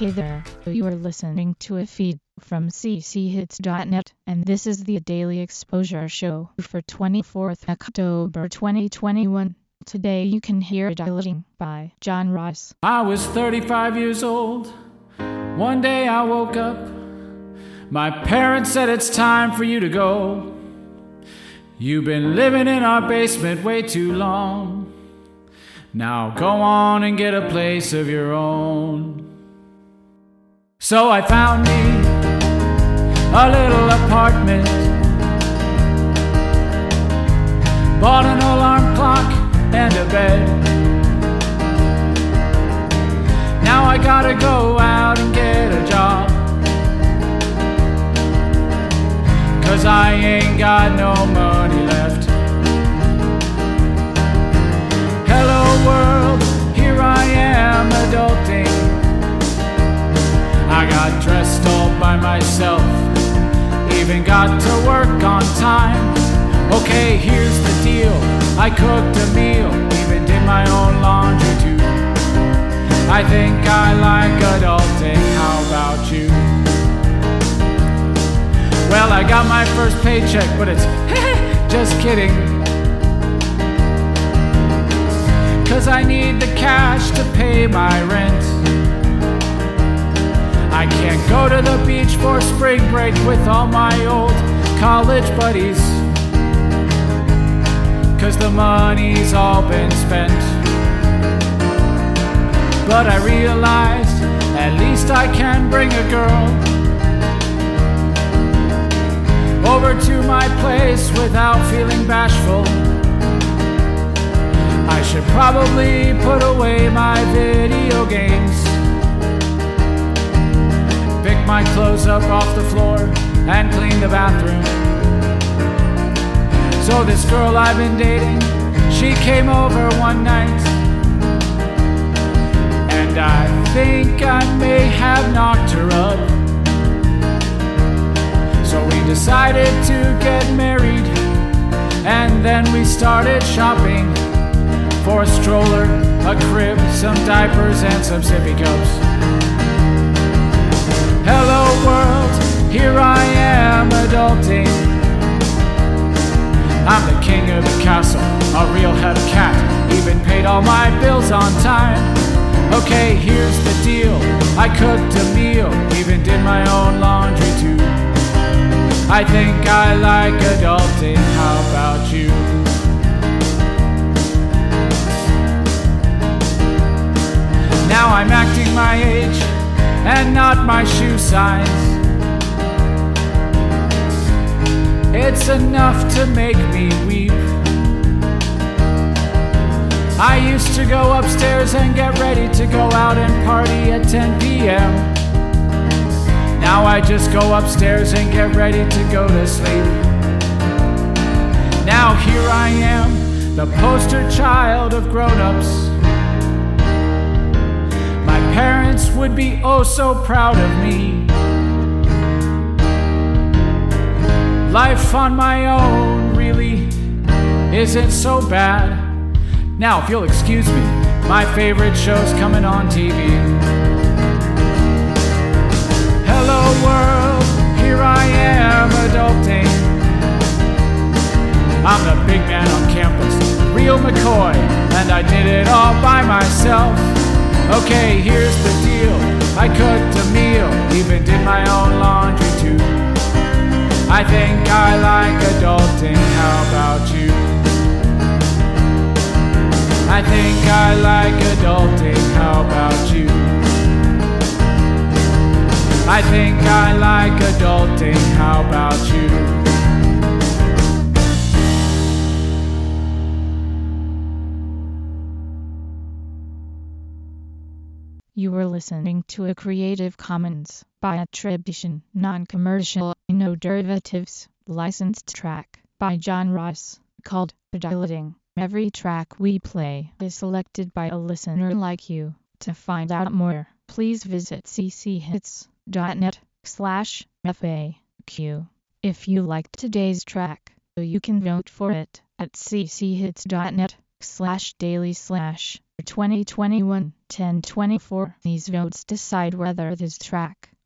Hey there, you are listening to a feed from cchits.net, and this is the Daily Exposure Show for 24th October 2021. Today you can hear Adulting by John Ross. I was 35 years old. One day I woke up. My parents said it's time for you to go. You've been living in our basement way too long. Now go on and get a place of your own. So I found me a little apartment. Bought an alarm clock and a bed. Now I gotta go out and get a job. Cause I ain't got no money I got dressed all by myself, even got to work on time. Okay, here's the deal I cooked a meal, even did my own laundry too. I think I like adulting, how about you? Well, I got my first paycheck, but it's just kidding. Cause I need the cash to pay my rent. I can't go to the beach for spring break with all my old college buddies. Cause the money's all been spent. But I realized at least I can bring a girl over to my place without feeling bashful. I should probably put away my up off the floor and clean the bathroom. So, this girl I've been dating, she came over one night. And I think I may have knocked her up. So we decided to get married, and then we started shopping for a stroller, a crib, some diapers, and some sippy cups. Am adulting. I'm the king of the castle, a real head cat, even paid all my bills on time. Okay, here's the deal I cooked a meal, even did my own laundry too. I think I like adulting. How about you? Now I'm acting my age and not my shoe size. It's enough to make me weep. I used to go upstairs and get ready to go out and party at 10 p.m. Now I just go upstairs and get ready to go to sleep. Now here I am, the poster child of grown ups. My parents would be oh so proud of me. Life on my own really isn't so bad. Now, if you'll excuse me, my favorite show's coming on TV. Hello world, here I am adulting. I'm the big man on campus, real McCoy, and I did it all by myself. Okay, here's the deal. I cooked a meal, even did my own laundry too. I think I like adulting, how about you? I think I like adulting, how about you? I think I like adulting. How about you? You were listening to a Creative Commons by attribution, non-commercial, no derivatives, licensed track by John Ross called Adulting. Every track we play is selected by a listener like you. To find out more, please visit cchits.net slash FAQ. If you liked today's track, you can vote for it at cchits.net slash daily slash 2021 1024. These votes decide whether this track